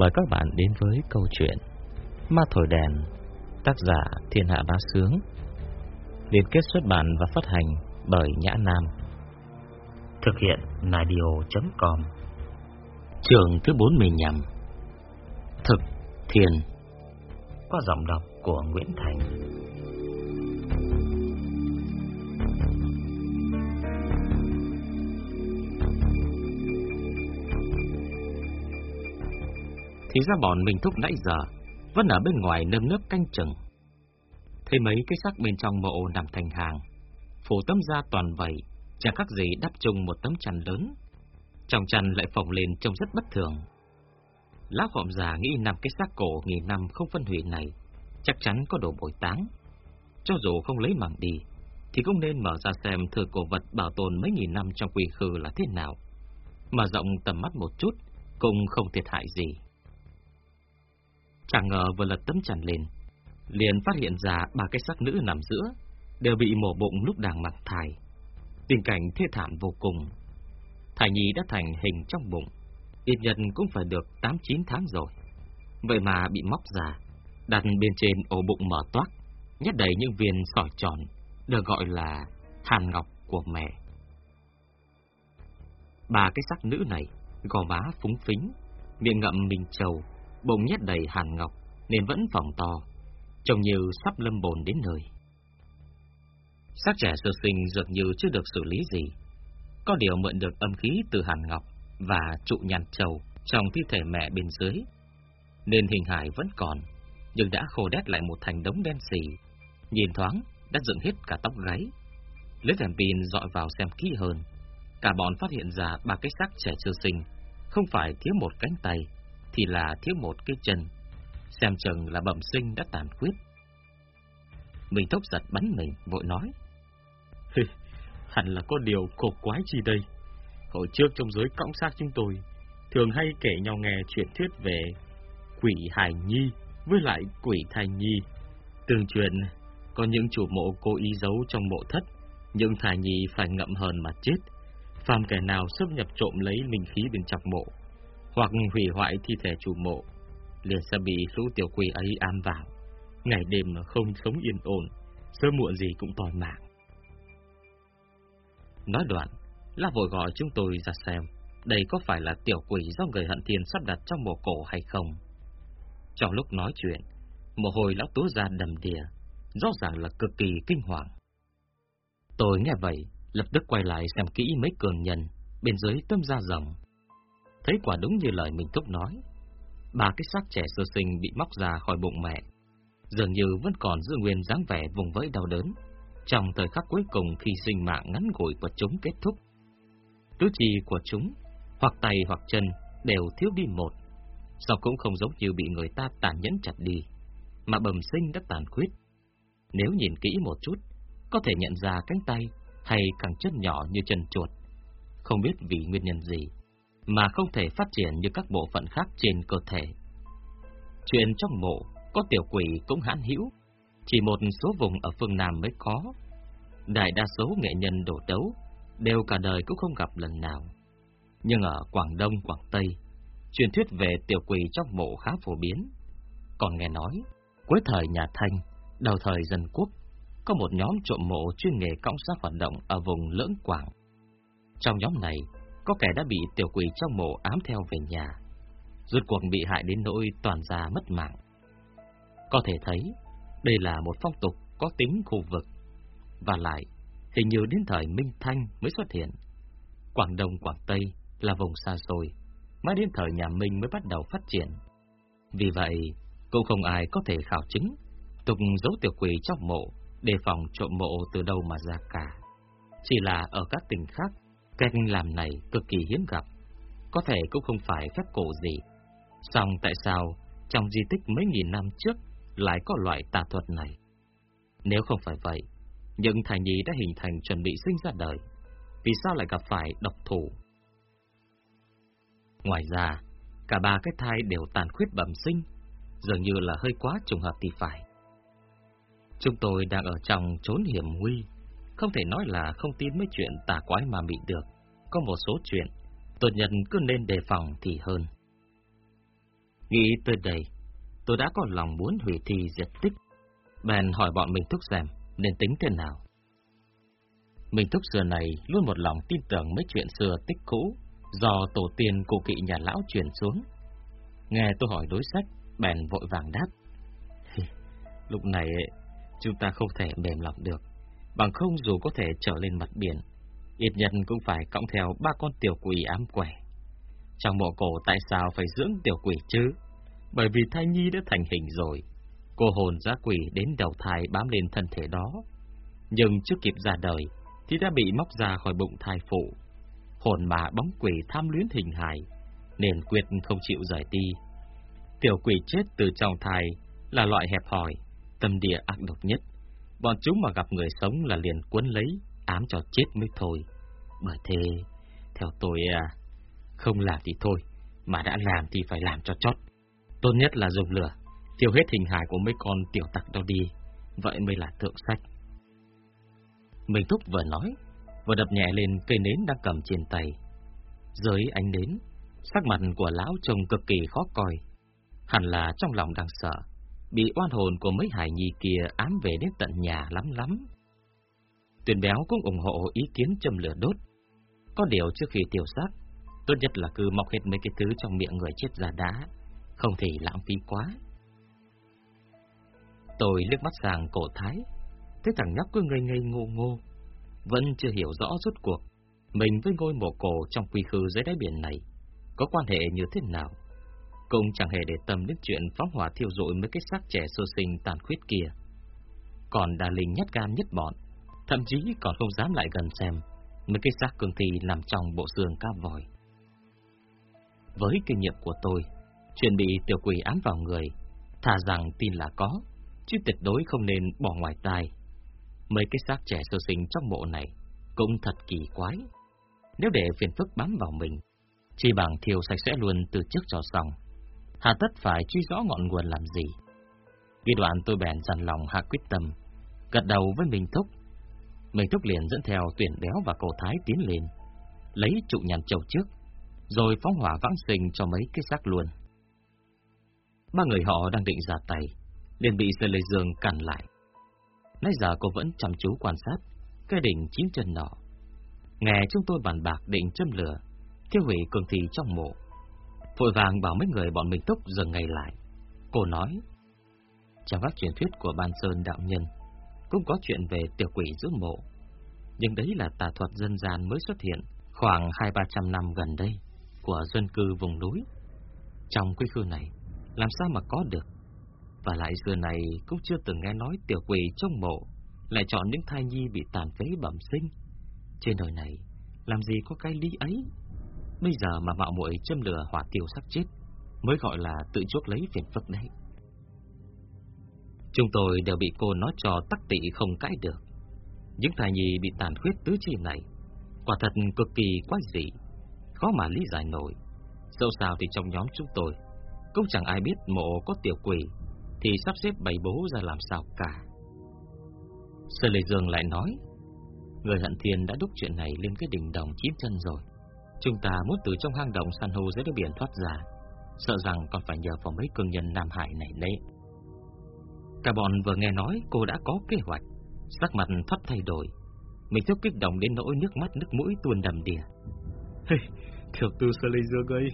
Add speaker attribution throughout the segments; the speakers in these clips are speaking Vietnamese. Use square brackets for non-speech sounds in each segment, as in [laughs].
Speaker 1: Mời các bạn đến với câu chuyện Ma Thổi Đèn Tác giả Thiên Hạ Bá Sướng Liên kết xuất bản và phát hành bởi Nhã Nam. Thực hiện Nadio.com Trường thứ 45 Thực Thiền. Qua giọng đọc của Nguyễn Thành Thì ra bọn mình thúc nãy giờ Vẫn ở bên ngoài nơm nớp canh chừng. Thấy mấy cái xác bên trong mộ nằm thành hàng, Phủ tấm da toàn vầy, Chẳng khác gì đắp chung một tấm chăn lớn. Trong chăn lại phồng lên trông rất bất thường. Lão họm già nghĩ nằm cái xác cổ nghìn năm không phân hủy này Chắc chắn có đồ bồi táng. Cho dù không lấy mảng đi, Thì cũng nên mở ra xem thử cổ vật bảo tồn mấy nghìn năm trong quỳ khư là thế nào. Mở rộng tầm mắt một chút Cũng không thiệt hại gì. Chẳng ngờ vừa lật tấm chăn lên, liền phát hiện ra ba cái xác nữ nằm giữa, đều bị mổ bụng lúc đang mang thai. Tình cảnh thê thảm vô cùng. Thai nhi đã thành hình trong bụng, ít nhất cũng phải được 8-9 tháng rồi. Vậy mà bị móc ra, đặt bên trên ổ bụng mở toát, nhét đầy những viên sỏi tròn, được gọi là hàn ngọc của mẹ. Ba cái sắc nữ này, gò má phúng phính, miệng ngậm mình trầu, bụng nhét đầy hàn ngọc nên vẫn phòng to, trông như sắp lâm bồn đến nơi. Xác trẻ sơ sinh dường như chưa được xử lý gì, có điều mượn được âm khí từ hàn ngọc và trụ nhàn trầu trong thi thể mẹ bên dưới, nên hình hài vẫn còn, nhưng đã khô đét lại một thành đống đen xì, nhìn thoáng đã dựng hết cả tóc gáy. Lấy đèn pin dọi vào xem kỹ hơn, cả bọn phát hiện ra ba cái xác trẻ sơ sinh, không phải thiếu một cánh tay, thì là thiếu một cái chân. Xem chừng là bẩm sinh đã tàn khuyết. Mình thốc giật bắn mình, vội nói. Hẳn là có điều cổ quái chi đây. Hồi trước trong giới cõng xác chúng tôi, thường hay kể nhau nghe chuyện thuyết về quỷ hài nhi với lại quỷ thai nhi. Tương truyền, có những chủ mộ cố ý giấu trong mộ thất, nhưng thai nhi phải ngậm hờn mà chết. Phàm kẻ nào xâm nhập trộm lấy linh khí bên trong mộ, hoặc hủy hoại thi thể chủ mộ, liền sẽ bị lũ tiểu quỷ ấy an vào. Ngày đêm không sống yên ổn, sớm muộn gì cũng tòi mạng. Nói đoạn, La vội gọi chúng tôi ra xem, đây có phải là tiểu quỷ do người hận thiên sắp đặt trong mộ cổ hay không? Trong lúc nói chuyện, mồ hôi lão tú ra đầm đìa, rõ ràng là cực kỳ kinh hoàng. Tôi nghe vậy, lập tức quay lại xem kỹ mấy cường nhân bên dưới tâm da rồng. Thấy quả đúng như lời mình thúc nói, ba cái xác trẻ sơ sinh bị móc ra khỏi bụng mẹ, dường như vẫn còn giữ nguyên dáng vẻ vùng vẫy đau đớn. Trong thời khắc cuối cùng khi sinh mạng ngắn ngủi của chúng kết thúc, tứ chi của chúng, hoặc tay hoặc chân đều thiếu đi một, sao cũng không giống như bị người ta tàn nhẫn chặt đi, mà bầm sinh đã tàn khuyết. Nếu nhìn kỹ một chút, có thể nhận ra cánh tay hay càng chân nhỏ như chân chuột. Không biết vì nguyên nhân gì, mà không thể phát triển như các bộ phận khác trên cơ thể. Chuyện trong mộ có tiểu quỷ cũng hãn hữu, chỉ một số vùng ở phương Nam mới có. Đại đa số nghệ nhân đổ đấu đều cả đời cũng không gặp lần nào. Nhưng ở Quảng Đông, Quảng Tây, truyền thuyết về tiểu quỷ trong mộ khá phổ biến. Còn nghe nói, cuối thời nhà Thanh, đầu thời dân quốc, có một nhóm trộm mộ chuyên nghề cõng xác hoạt động ở vùng Lưỡng Quảng. Trong nhóm này, có kẻ đã bị tiểu quỷ trong mộ ám theo về nhà, rốt cuộc bị hại đến nỗi toàn gia mất mạng. Có thể thấy, đây là một phong tục có tính khu vực, và lại, hình như đến thời Minh Thanh mới xuất hiện. Quảng Đông, Quảng Tây là vùng xa xôi, mãi đến thời nhà Minh mới bắt đầu phát triển. Vì vậy, cũng không ai có thể khảo chứng tục giấu tiểu quỷ trong mộ đề phòng trộm mộ từ đâu mà ra cả. Chỉ là ở các tỉnh khác Cách làm này cực kỳ hiếm gặp, có thể cũng không phải phép cổ gì. Song tại sao trong di tích mấy nghìn năm trước lại có loại tà thuật này? Nếu không phải vậy, những thai nhi đã hình thành chuẩn bị sinh ra đời, vì sao lại gặp phải độc thủ? Ngoài ra, cả ba cái thai đều tàn khuyết bẩm sinh, dường như là hơi quá trùng hợp thì phải. Chúng tôi đang ở trong chốn hiểm nguy, không thể nói là không tin mấy chuyện tà quái mà bị được. Có một số chuyện, tốt nhận cứ nên đề phòng thì hơn. Nghĩ tới đây, tôi đã có lòng muốn hủy thi diệt tích. Bèn hỏi bọn mình thúc xem nên tính thế nào. Mình thúc xưa này luôn một lòng tin tưởng mấy chuyện xưa tích cũ do tổ tiên cụ kỵ nhà lão truyền xuống. Nghe tôi hỏi đối sách, bèn vội vàng đáp. [laughs] Lúc này chúng ta không thể mềm lòng được, bằng không dù có thể trở lên mặt biển, ít nhất cũng phải cõng theo ba con tiểu quỷ ám quẻ. Trong mộ cổ tại sao phải dưỡng tiểu quỷ chứ? Bởi vì thai nhi đã thành hình rồi, cô hồn giá quỷ đến đầu thai bám lên thân thể đó. Nhưng chưa kịp ra đời, thì đã bị móc ra khỏi bụng thai phụ. Hồn mà bóng quỷ tham luyến hình hài, nên quyết không chịu rời đi. Tiểu quỷ chết từ trong thai là loại hẹp hòi, tâm địa ác độc nhất. Bọn chúng mà gặp người sống là liền cuốn lấy, ám cho chết mới thôi. Bởi thế, theo tôi à, không làm thì thôi, mà đã làm thì phải làm cho chót. Tốt nhất là dùng lửa, tiêu hết hình hài của mấy con tiểu tặc đó đi, vậy mới là thượng sách. Mình thúc vừa nói, vừa đập nhẹ lên cây nến đang cầm trên tay. Dưới ánh nến, sắc mặt của lão trông cực kỳ khó coi. Hẳn là trong lòng đang sợ, bị oan hồn của mấy hải nhi kia ám về đến tận nhà lắm lắm. Tuyền béo cũng ủng hộ ý kiến châm lửa đốt. Có điều trước khi tiêu xác, tốt nhất là cứ mọc hết mấy cái thứ trong miệng người chết ra đã, không thể lãng phí quá. Tôi liếc mắt sang cổ thái, thấy thằng nhóc cứ ngây ngây ngô ngô, vẫn chưa hiểu rõ rốt cuộc mình với ngôi mộ cổ trong quy khư dưới đáy biển này có quan hệ như thế nào. Cũng chẳng hề để tâm đến chuyện phóng hỏa thiêu rụi mấy cái xác trẻ sơ sinh tàn khuyết kia. Còn Đà Linh nhất gan nhất bọn, thậm chí còn không dám lại gần xem mấy cái xác cường thi nằm trong bộ xương cá vòi. Với kinh nghiệm của tôi, chuyện bị tiểu quỷ ám vào người, thà rằng tin là có, chứ tuyệt đối không nên bỏ ngoài tai. Mấy cái xác trẻ sơ sinh trong mộ này cũng thật kỳ quái. Nếu để phiền phức bám vào mình, chỉ bằng thiêu sạch sẽ luôn từ trước cho xong. Hà tất phải truy rõ ngọn nguồn làm gì. Vì đoạn tôi bèn dằn lòng hạ quyết tâm, gật đầu với Minh Thúc. Minh Thúc liền dẫn theo tuyển béo và cổ thái tiến lên, lấy trụ nhàn châu trước, rồi phóng hỏa vãng sinh cho mấy cái xác luôn. Ba người họ đang định ra tay, liền bị Sơ Lê Dương cản lại. Nãy giờ cô vẫn chăm chú quan sát cái đỉnh chín chân nọ. Nghe chúng tôi bàn bạc định châm lửa, thiêu hủy cường thị trong mộ. Vội vàng bảo mấy người bọn mình túc dừng ngày lại. Cô nói, trong các truyền thuyết của Ban Sơn Đạo Nhân, cũng có chuyện về tiểu quỷ giữa mộ. Nhưng đấy là tà thuật dân gian mới xuất hiện khoảng hai ba trăm năm gần đây của dân cư vùng núi. Trong quy khư này, làm sao mà có được? Và lại xưa này cũng chưa từng nghe nói tiểu quỷ trong mộ lại chọn những thai nhi bị tàn phế bẩm sinh. Trên đời này, làm gì có cái lý ấy? Bây giờ mà mạo muội châm lửa hỏa tiêu sắc chết, mới gọi là tự chuốc lấy phiền phức đấy. Chúng tôi đều bị cô nói cho tắc tị không cãi được. Những thai nhi bị tàn khuyết tứ chi này, quả thật cực kỳ quái dị, khó mà lý giải nổi. Dẫu sao thì trong nhóm chúng tôi, cũng chẳng ai biết mộ có tiểu quỷ, thì sắp xếp bày bố ra làm sao cả. Sơ Lê Dương lại nói, người hận thiên đã đúc chuyện này lên cái đỉnh đồng chín chân rồi. Chúng ta muốn từ trong hang động san hô dưới đáy biển thoát ra, sợ rằng còn phải nhờ vào mấy cường nhân Nam Hải này đấy. Cả bọn vừa nghe nói cô đã có kế hoạch, sắc mặt thoát thay đổi. Mình thiếu kích động đến nỗi nước mắt nước mũi tuôn đầm đìa.
Speaker 2: Hey, thiểu tư Sơ lây Dương ơi,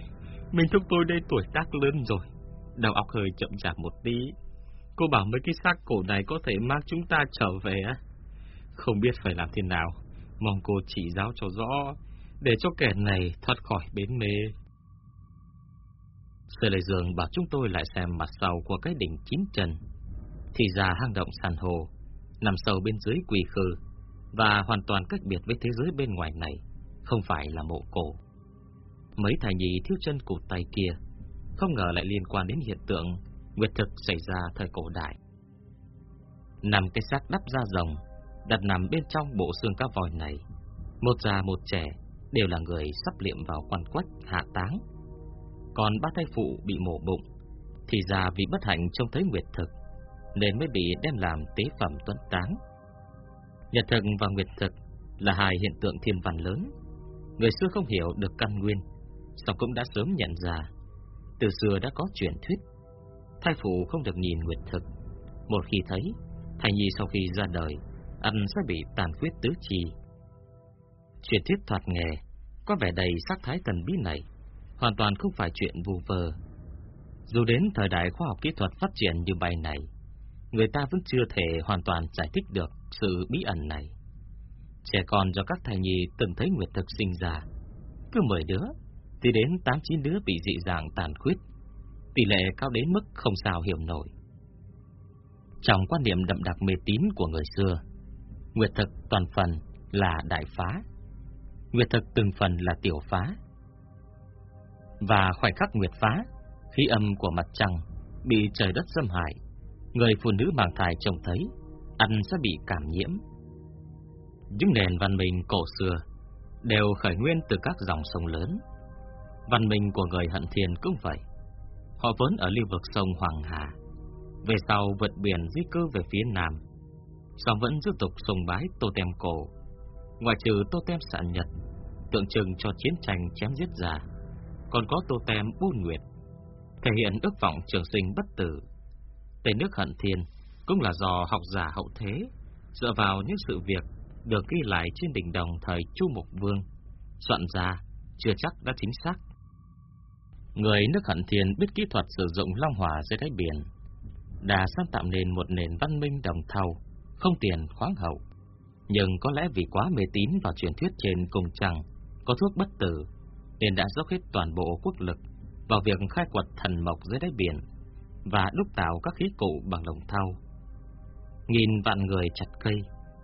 Speaker 2: mình thúc tôi đây tuổi tác lớn rồi, đầu óc hơi chậm chạp một tí, Cô bảo mấy cái xác cổ này có thể mang chúng ta trở về á? Không biết phải làm thế nào, mong cô chỉ giáo cho rõ, để cho kẻ này thoát khỏi bến mê.
Speaker 1: Sơ Lê Dương bảo chúng tôi lại xem mặt sau của cái đỉnh chín chân. Thì ra hang động sàn hồ, nằm sâu bên dưới quỳ khư, và hoàn toàn cách biệt với thế giới bên ngoài này, không phải là mộ cổ. Mấy thầy nhì thiếu chân cụt tay kia, không ngờ lại liên quan đến hiện tượng nguyệt thực xảy ra thời cổ đại. Nằm cái xác đắp da rồng, đặt nằm bên trong bộ xương cá vòi này, một già một trẻ đều là người sắp liệm vào quan quách hạ táng. Còn ba thai phụ bị mổ bụng, thì ra vì bất hạnh trông thấy nguyệt thực, nên mới bị đem làm tế phẩm tuấn táng. Nhật thực và nguyệt thực là hai hiện tượng thiên văn lớn. Người xưa không hiểu được căn nguyên, song cũng đã sớm nhận ra Từ xưa đã có truyền thuyết, thai phụ không được nhìn nguyệt thực. Một khi thấy, thai nhi sau khi ra đời, ăn sẽ bị tàn huyết tứ chi. Truyền thuyết thoạt nghề, có vẻ đầy sắc thái thần bí này, hoàn toàn không phải chuyện vu vơ. Dù đến thời đại khoa học kỹ thuật phát triển như bài này, người ta vẫn chưa thể hoàn toàn giải thích được sự bí ẩn này. Trẻ con do các thai nhi từng thấy nguyệt thực sinh ra, cứ 10 đứa, thì đến 8-9 đứa bị dị dạng tàn khuyết, tỷ lệ cao đến mức không sao hiểu nổi. Trong quan niệm đậm đặc mê tín của người xưa, nguyệt thực toàn phần là đại phá, nguyệt thực từng phần là tiểu phá. Và khoảnh khắc nguyệt phá, khi âm của mặt trăng bị trời đất xâm hại, người phụ nữ mang thai trông thấy, ăn sẽ bị cảm nhiễm. Những nền văn minh cổ xưa đều khởi nguyên từ các dòng sông lớn. Văn minh của người hận thiên cũng vậy. Họ vốn ở lưu vực sông Hoàng Hà, về sau vượt biển di cư về phía nam, song vẫn tiếp tục sùng bái tô tem cổ. Ngoài trừ tô tem sạn nhật, tượng trưng cho chiến tranh chém giết già, còn có tô tem buôn nguyệt, thể hiện ước vọng trường sinh bất tử. Tên nước hận thiên cũng là do học giả hậu thế dựa vào những sự việc được ghi lại trên đỉnh đồng thời Chu Mục Vương, soạn ra chưa chắc đã chính xác. Người nước hận thiên biết kỹ thuật sử dụng long hỏa dưới đáy biển, đã sáng tạo nên một nền văn minh đồng thau, không tiền khoáng hậu. Nhưng có lẽ vì quá mê tín vào truyền thuyết trên cùng trăng có thuốc bất tử, nên đã dốc hết toàn bộ quốc lực vào việc khai quật thần mộc dưới đáy biển và đúc tạo các khí cụ bằng đồng thau. Nghìn vạn người chặt cây,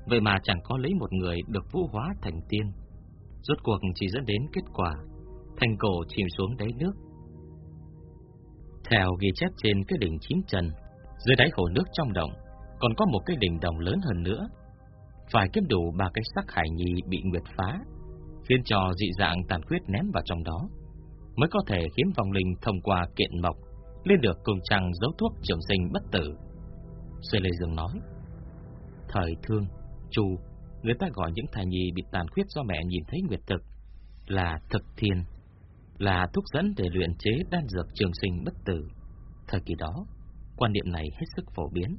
Speaker 1: vậy mà chẳng có lấy một người được vũ hóa thành tiên. Rốt cuộc chỉ dẫn đến kết quả, thành cổ chìm xuống đáy nước. Theo ghi chép trên cái đỉnh chín trần, dưới đáy hồ nước trong động, còn có một cái đỉnh đồng lớn hơn nữa. Phải kiếm đủ ba cái sắc hải nhi bị nguyệt phá, khiến cho dị dạng tàn khuyết ném vào trong đó, mới có thể khiến vòng linh thông qua kiện mộc lên được cùng trăng dấu thuốc trường sinh bất tử. Sư Lê Dương nói, thời thương, chu, người ta gọi những thai nhi bị tàn khuyết do mẹ nhìn thấy nguyệt thực là thực thiên, là thuốc dẫn để luyện chế đan dược trường sinh bất tử. Thời kỳ đó, quan niệm này hết sức phổ biến.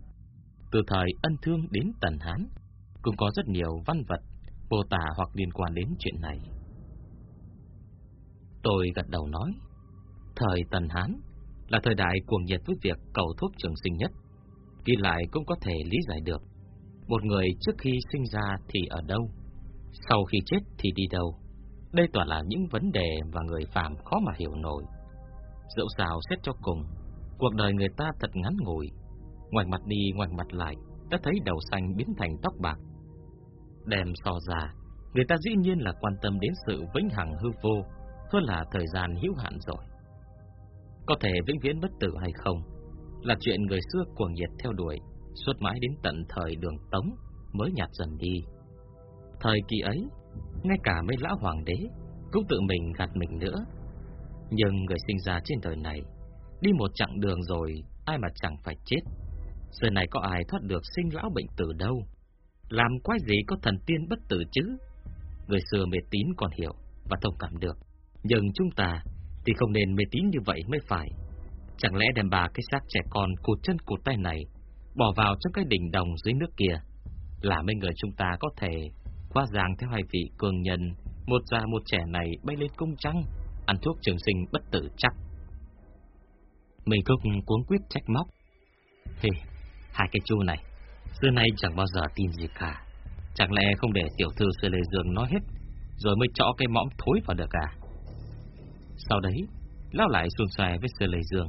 Speaker 1: Từ thời ân thương đến tần hán, cũng có rất nhiều văn vật mô tả hoặc liên quan đến chuyện này. Tôi gật đầu nói, thời tần hán là thời đại cuồng nhiệt với việc cầu thuốc trường sinh nhất. Ghi lại cũng có thể lý giải được. Một người trước khi sinh ra thì ở đâu, sau khi chết thì đi đâu. Đây toàn là những vấn đề mà người phàm khó mà hiểu nổi. Dẫu sao xét cho cùng, cuộc đời người ta thật ngắn ngủi. Ngoảnh mặt đi ngoảnh mặt lại, đã thấy đầu xanh biến thành tóc bạc. Đem so ra, người ta dĩ nhiên là quan tâm đến sự vĩnh hằng hư vô hơn là thời gian hữu hạn rồi. Có thể vĩnh viễn bất tử hay không Là chuyện người xưa cuồng nhiệt theo đuổi Suốt mãi đến tận thời đường Tống Mới nhạt dần đi. Thời kỳ ấy Ngay cả mấy lão hoàng đế Cũng tự mình gạt mình nữa. Nhưng người sinh ra trên đời này Đi một chặng đường rồi Ai mà chẳng phải chết. Giờ này có ai thoát được sinh lão bệnh tử đâu. Làm quái gì có thần tiên bất tử chứ Người xưa mê tín còn hiểu Và thông cảm được Nhưng chúng ta thì không nên mê tín như vậy mới phải. Chẳng lẽ đem bà cái xác trẻ con cột chân cột tay này bỏ vào trong cái đỉnh đồng dưới nước kia, là mấy người chúng ta có thể qua giang theo hai vị cường nhân, một già một trẻ này bay lên cung trăng, ăn thuốc trường sinh bất tử chắc. Mình thúc cuốn quyết trách móc. Hề, hai cái chu này, xưa nay chẳng bao giờ tin gì cả. Chẳng lẽ không để tiểu thư Sư Lê Dương nói hết, rồi mới chõ cái mõm thối vào được à? Sau đấy, lão lại xuân xoay với sư Lê Dương.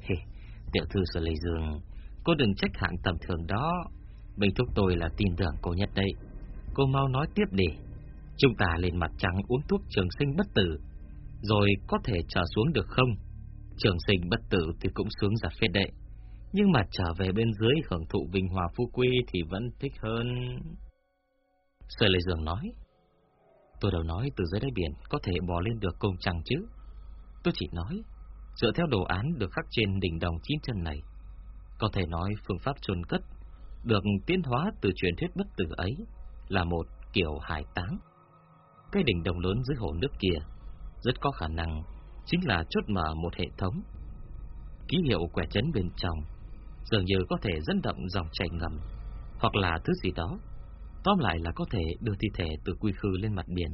Speaker 1: Hề, tiểu thư sư Lê Dương, cô đừng trách hạng tầm thường đó. Bình thúc tôi là tin tưởng cô nhất đây. Cô mau nói tiếp đi. Chúng ta lên mặt trắng uống thuốc trường sinh bất tử, rồi có thể trở xuống được không? Trường sinh bất tử thì cũng sướng giặt phết đệ. Nhưng mà trở về bên dưới hưởng thụ vinh hòa phú quý thì vẫn thích hơn... Sở Lê Dương nói. Tôi đâu nói từ dưới đáy biển có thể bò lên được công trăng chứ. Tôi chỉ nói, dựa theo đồ án được khắc trên đỉnh đồng chín chân này, có thể nói phương pháp chôn cất được tiến hóa từ truyền thuyết bất tử ấy là một kiểu hải táng. Cái đỉnh đồng lớn dưới hồ nước kia rất có khả năng chính là chốt mở một hệ thống. Ký hiệu quẻ chấn bên trong dường như có thể dẫn động dòng chảy ngầm, hoặc là thứ gì đó. Tóm lại là có thể đưa thi thể từ quy khư lên mặt biển.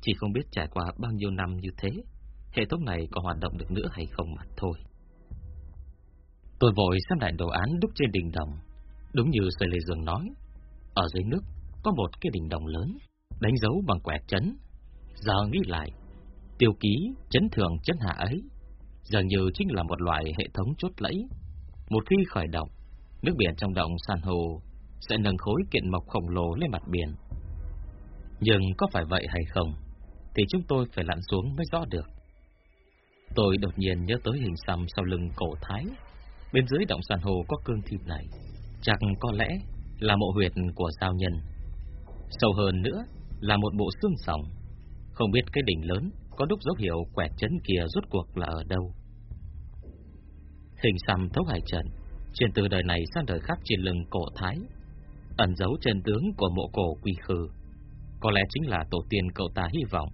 Speaker 1: Chỉ không biết trải qua bao nhiêu năm như thế, hệ thống này có hoạt động được nữa hay không mà thôi. Tôi vội xem lại đồ án đúc trên đỉnh đồng. Đúng như Sợi Lê Dương nói, ở dưới nước có một cái đỉnh đồng lớn, đánh dấu bằng quẻ chấn. Giờ nghĩ lại, tiêu ký chấn thường chấn hạ ấy, dường như chính là một loại hệ thống chốt lẫy. Một khi khởi động, nước biển trong động san hô sẽ nâng khối kiện mộc khổng lồ lên mặt biển. Nhưng có phải vậy hay không, thì chúng tôi phải lặn xuống mới rõ được. Tôi đột nhiên nhớ tới hình xăm sau lưng cổ thái. Bên dưới động san hô có cương thịt này. Chắc có lẽ là mộ huyệt của giao nhân. Sâu hơn nữa là một bộ xương sòng. Không biết cái đỉnh lớn có đúc dấu hiệu quẹt chấn kia rốt cuộc là ở đâu. Hình xăm thấu hải trận, truyền từ đời này sang đời khác trên lưng cổ thái, ẩn giấu chân tướng của mộ cổ quy khư. Có lẽ chính là tổ tiên cậu ta hy vọng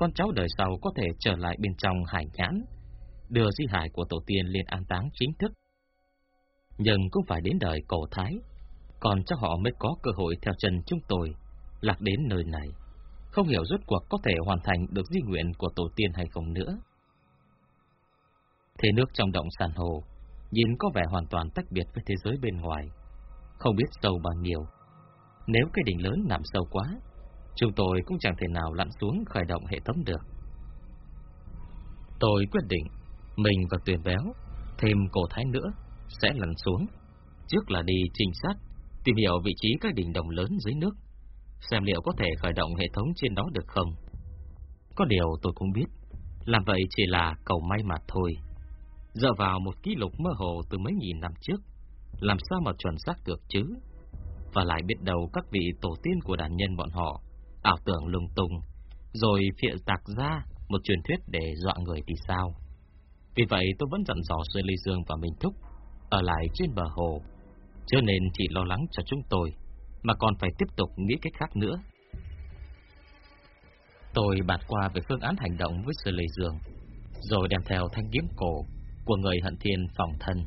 Speaker 1: con cháu đời sau có thể trở lại bên trong hải nhãn, đưa di hài của tổ tiên lên an táng chính thức. Nhưng cũng phải đến đời cổ thái, còn cho họ mới có cơ hội theo chân chúng tôi lạc đến nơi này. Không hiểu rốt cuộc có thể hoàn thành được di nguyện của tổ tiên hay không nữa. Thế nước trong động san hồ, nhìn có vẻ hoàn toàn tách biệt với thế giới bên ngoài, không biết sâu bao nhiêu. Nếu cái đỉnh lớn nằm sâu quá, chúng tôi cũng chẳng thể nào lặn xuống khởi động hệ thống được. Tôi quyết định, mình và tuyền béo, thêm cổ thái nữa, sẽ lặn xuống. Trước là đi trinh sát, tìm hiểu vị trí các đỉnh đồng lớn dưới nước, xem liệu có thể khởi động hệ thống trên đó được không. Có điều tôi cũng biết, làm vậy chỉ là cầu may mà thôi. Dựa vào một ký lục mơ hồ từ mấy nghìn năm trước, làm sao mà chuẩn xác được chứ? Và lại biết đầu các vị tổ tiên của đàn nhân bọn họ ảo tưởng lung tung, rồi phịa tạc ra một truyền thuyết để dọa người thì sao? Vì vậy tôi vẫn dặn dò Xuân Lê Dương và Minh Thúc ở lại trên bờ hồ, cho nên chỉ lo lắng cho chúng tôi, mà còn phải tiếp tục nghĩ cách khác nữa. Tôi bạt qua về phương án hành động với Sư Lê Dương, rồi đem theo thanh kiếm cổ của người hận thiên phòng thân.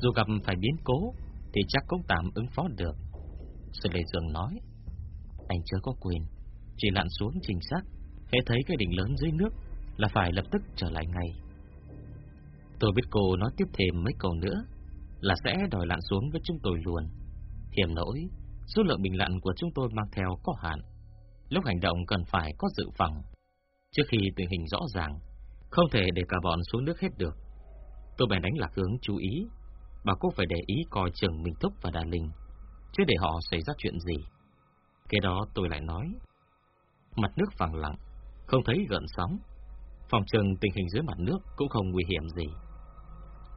Speaker 1: Dù gặp phải biến cố, thì chắc cũng tạm ứng phó được. Sư Lê Dương nói, anh chưa có quyền, chỉ lặn xuống trình xác, hễ thấy cái đỉnh lớn dưới nước là phải lập tức trở lại ngay. Tôi biết cô nói tiếp thêm mấy câu nữa là sẽ đòi lặn xuống với chúng tôi luôn. Hiểm nỗi, số lượng bình lặn của chúng tôi mang theo có hạn. Lúc hành động cần phải có dự phòng. Trước khi tình hình rõ ràng, không thể để cả bọn xuống nước hết được. Tôi bèn đánh lạc hướng chú ý, bảo cô phải để ý coi chừng Minh Thúc và Đà Linh, chứ để họ xảy ra chuyện gì. Cái đó tôi lại nói. Mặt nước phẳng lặng, không thấy gợn sóng. Phòng trừng tình hình dưới mặt nước cũng không nguy hiểm gì.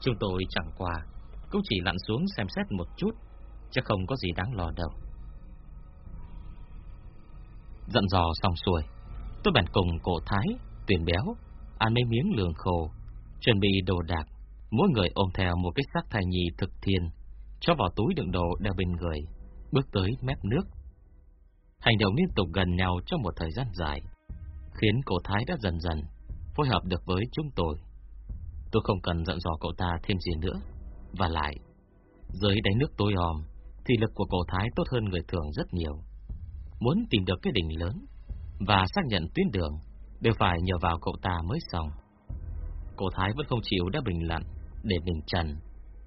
Speaker 1: Chúng tôi chẳng qua, cũng chỉ lặn xuống xem xét một chút, chắc không có gì đáng lo đâu. Dặn dò xong xuôi, tôi bèn cùng cổ thái, tuyển béo, ăn mấy miếng lường khô, chuẩn bị đồ đạc, mỗi người ôm theo một cái xác thai nhi thực thiên, cho vào túi đựng đồ đeo bên người, bước tới mép nước. Hành động liên tục gần nhau trong một thời gian dài, khiến cổ thái đã dần dần phối hợp được với chúng tôi. Tôi không cần dặn dò cậu ta thêm gì nữa. Và lại, dưới đáy nước tối om, thì lực của cổ thái tốt hơn người thường rất nhiều. Muốn tìm được cái đỉnh lớn và xác nhận tuyến đường đều phải nhờ vào cậu ta mới xong. Cổ thái vẫn không chịu đã bình lặng để mình trần,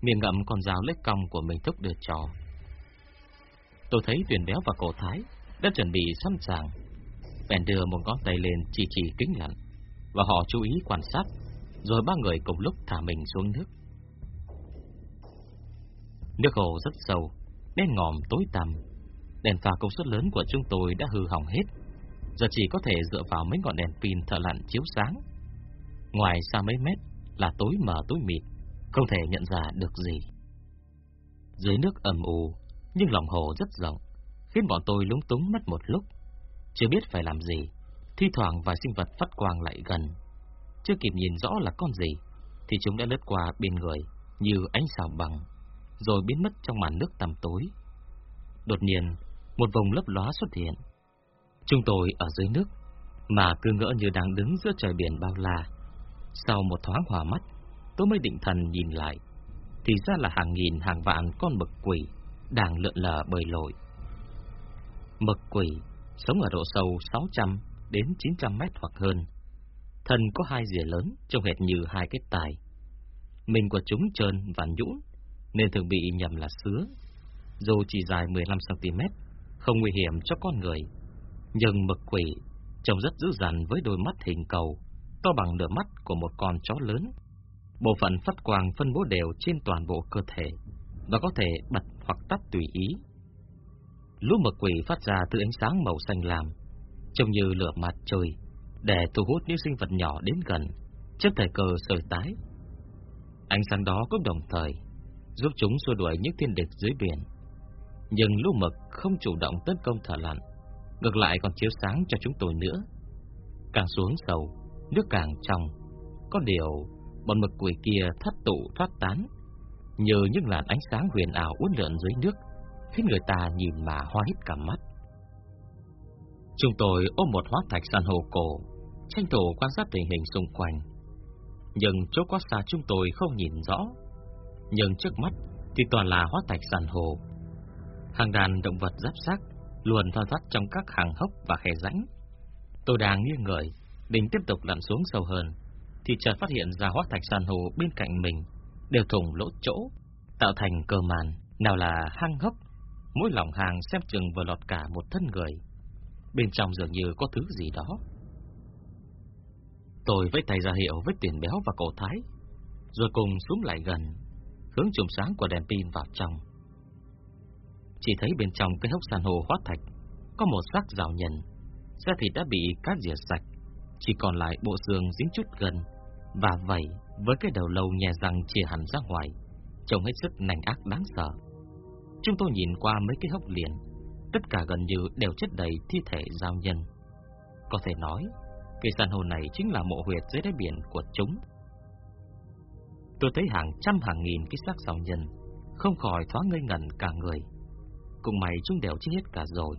Speaker 1: miệng ngậm con dao lết cong của mình thúc đưa cho. Tôi thấy tuyển béo và cổ thái đã chuẩn bị sẵn sàng. Bèn đưa một ngón tay lên chỉ chỉ kính lặn, và họ chú ý quan sát, rồi ba người cùng lúc thả mình xuống nước. Nước hồ rất sâu, đen ngòm tối tăm. Đèn pha công suất lớn của chúng tôi đã hư hỏng hết, giờ chỉ có thể dựa vào mấy ngọn đèn pin thợ lặn chiếu sáng. Ngoài xa mấy mét là tối mờ tối mịt, không thể nhận ra được gì. Dưới nước ầm ù, nhưng lòng hồ rất rộng, khiến bọn tôi lúng túng mất một lúc. Chưa biết phải làm gì, thi thoảng vài sinh vật phát quang lại gần. Chưa kịp nhìn rõ là con gì, thì chúng đã lướt qua bên người như ánh sao bằng, rồi biến mất trong màn nước tăm tối. Đột nhiên, một vòng lấp lóa xuất hiện. Chúng tôi ở dưới nước, mà cứ ngỡ như đang đứng giữa trời biển bao la. Sau một thoáng hòa mắt, tôi mới định thần nhìn lại. Thì ra là hàng nghìn hàng vạn con mực quỷ đang lượn lờ bơi lội. Mực quỷ sống ở độ sâu 600 đến 900 mét hoặc hơn. Thân có hai rìa lớn, trông hệt như hai cái tài. Mình của chúng trơn và nhũn, nên thường bị nhầm là sứa. Dù chỉ dài 15cm, không nguy hiểm cho con người. Nhưng mực quỷ trông rất dữ dằn với đôi mắt hình cầu, to bằng nửa mắt của một con chó lớn. Bộ phận phát quang phân bố đều trên toàn bộ cơ thể, và có thể bật hoặc tắt tùy ý. Lũ mực quỷ phát ra từ ánh sáng màu xanh lam, trông như lửa mặt trời, để thu hút những sinh vật nhỏ đến gần, trước thời cơ sợi tái. Ánh sáng đó cũng đồng thời giúp chúng xua đuổi những thiên địch dưới biển. Nhưng lũ mực không chủ động tấn công thở lặn, ngược lại còn chiếu sáng cho chúng tôi nữa. Càng xuống sâu, nước càng trong. Có điều, bọn mực quỷ kia thất tụ thoát tán, nhờ những làn ánh sáng huyền ảo uốn lượn dưới nước, khiến người ta nhìn mà hoa hít cả mắt. Chúng tôi ôm một hóa thạch san hô cổ, tranh thủ quan sát tình hình xung quanh. Nhưng chỗ quá xa chúng tôi không nhìn rõ. Nhưng trước mắt thì toàn là hóa thạch san hô. Hàng đàn động vật giáp xác luồn thoăn thoát trong các hàng hốc và khe rãnh. Tôi đang nghiêng người, định tiếp tục lặn xuống sâu hơn, thì chợt phát hiện ra hóa thạch san hô bên cạnh mình đều thủng lỗ chỗ, tạo thành cơ màn, nào là hang hốc, mỗi lòng hàng xem chừng vừa lọt cả một thân người. Bên trong dường như có thứ gì đó. Tôi với tay ra hiệu với tiền béo và cổ thái, rồi cùng xuống lại gần, hướng chùm sáng của đèn pin vào trong. Chỉ thấy bên trong cái hốc san hô hóa thạch có một xác rào nhân, da thịt đã bị cát rỉa sạch, chỉ còn lại bộ xương dính chút gần và vẩy với cái đầu lâu nhè răng chìa hẳn ra ngoài, trông hết sức nành ác đáng sợ. Chúng tôi nhìn qua mấy cái hốc liền, tất cả gần như đều chất đầy thi thể giao nhân. Có thể nói, cây san hô này chính là mộ huyệt dưới đáy biển của chúng. Tôi thấy hàng trăm hàng nghìn cái xác giao nhân, không khỏi thoáng ngây ngẩn cả người. Cùng mày chúng đều chết hết cả rồi,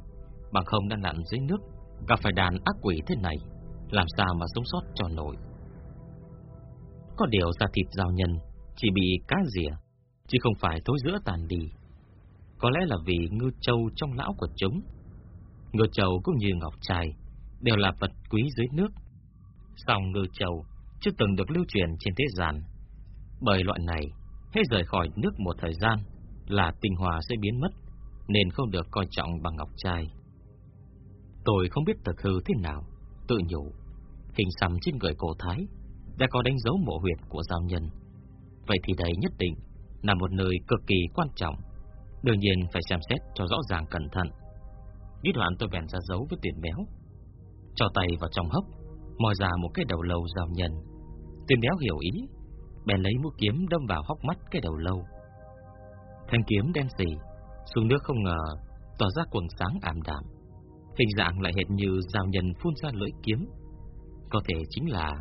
Speaker 1: bằng không đang nặn dưới nước, gặp phải đàn ác quỷ thế này, làm sao mà sống sót cho nổi. Có điều da thịt giao nhân chỉ bị cá rỉa, chứ không phải thối giữa tàn đi. Có lẽ là vì ngư châu trong lão của chúng. Ngư châu cũng như ngọc trai, đều là vật quý dưới nước. Song ngư châu chưa từng được lưu truyền trên thế gian. Bởi loại này, hết rời khỏi nước một thời gian là tinh hòa sẽ biến mất, nên không được coi trọng bằng ngọc trai. Tôi không biết thực hư thế nào, tự nhủ, hình xăm trên người cổ thái đã có đánh dấu mộ huyệt của giao nhân. Vậy thì đây nhất định là một nơi cực kỳ quan trọng, đương nhiên phải xem xét cho rõ ràng cẩn thận. Nghĩ đoạn tôi bèn ra dấu với tiền béo, cho tay vào trong hốc, moi ra một cái đầu lâu giao nhân. Tiền béo hiểu ý, bèn lấy mũi kiếm đâm vào hốc mắt cái đầu lâu. Thanh kiếm đen xì, xuống nước không ngờ tỏa ra quầng sáng ảm đạm, hình dạng lại hệt như giao nhân phun ra lưỡi kiếm. Có thể chính là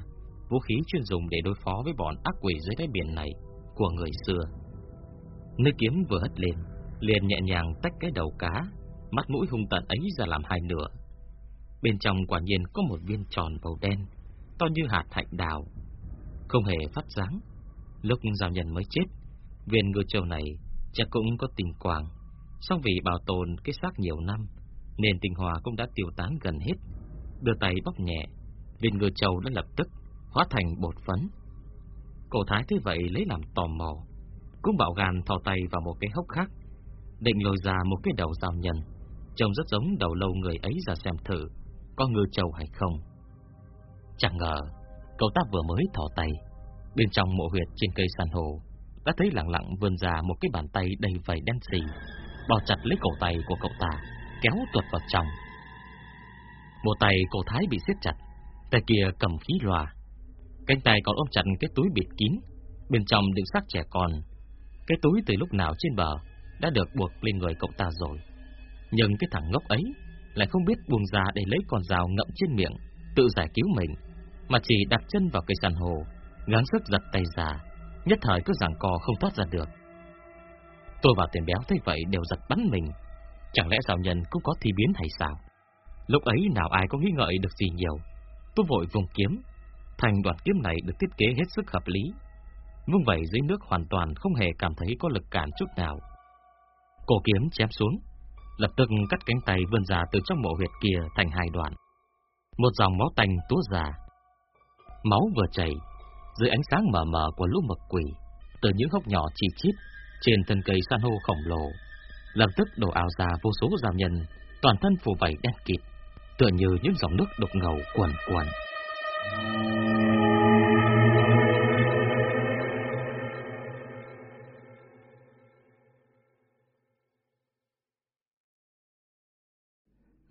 Speaker 1: vũ khí chuyên dùng để đối phó với bọn ác quỷ dưới đáy biển này của người xưa. Nơi kiếm vừa hất lên, liền nhẹ nhàng tách cái đầu cá, mắt mũi hung tận ấy ra làm hai nửa. Bên trong quả nhiên có một viên tròn màu đen, to như hạt hạnh đào, không hề phát sáng Lúc giao nhân mới chết, viên ngư châu này chắc cũng có tình quang, song vì bảo tồn cái xác nhiều năm, nên tình hòa cũng đã tiêu tán gần hết. Đưa tay bóc nhẹ, viên ngư châu đã lập tức hóa thành bột phấn. Cổ thái thế vậy lấy làm tò mò, cũng bảo gan thò tay vào một cái hốc khác, định lôi ra một cái đầu giao nhân, trông rất giống đầu lâu người ấy ra xem thử, có ngư châu hay không. Chẳng ngờ, cậu ta vừa mới thò tay, bên trong mộ huyệt trên cây san hô, đã thấy lặng lặng vươn ra một cái bàn tay đầy vầy đen xì, bò chặt lấy cổ tay của cậu ta, kéo tuột vào trong. Một tay cổ thái bị siết chặt, tay kia cầm khí lòa, Cánh tay còn ôm chặt cái túi bịt kín, bên trong đựng xác trẻ con. Cái túi từ lúc nào trên bờ đã được buộc lên người cậu ta rồi. Nhưng cái thằng ngốc ấy lại không biết buông ra để lấy con dao ngậm trên miệng, tự giải cứu mình, mà chỉ đặt chân vào cây san hồ, gắng sức giật tay ra, nhất thời cứ giằng co không thoát ra được. Tôi và tiền béo thấy vậy đều giật bắn mình, chẳng lẽ giáo nhân cũng có thi biến hay sao? Lúc ấy nào ai có nghĩ ngợi được gì nhiều, tôi vội vùng kiếm, Thành đoạn kiếm này được thiết kế hết sức hợp lý. Vung vẩy dưới nước hoàn toàn không hề cảm thấy có lực cản chút nào. Cổ kiếm chém xuống, lập tức cắt cánh tay vươn ra từ trong mộ huyệt kia thành hai đoạn. Một dòng máu tanh túa ra. Máu vừa chảy, dưới ánh sáng mờ mờ của lũ mực quỷ, từ những hốc nhỏ chi chít trên thân cây san hô khổng lồ, lập tức đổ ảo ra vô số giảm nhân, toàn thân phủ vảy đen kịt, tựa như những dòng nước đục ngầu cuồn cuộn.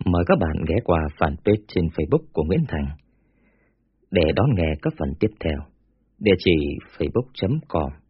Speaker 1: Mời các bạn ghé qua fanpage trên Facebook của Nguyễn Thành để đón nghe các phần tiếp theo. Địa chỉ facebook.com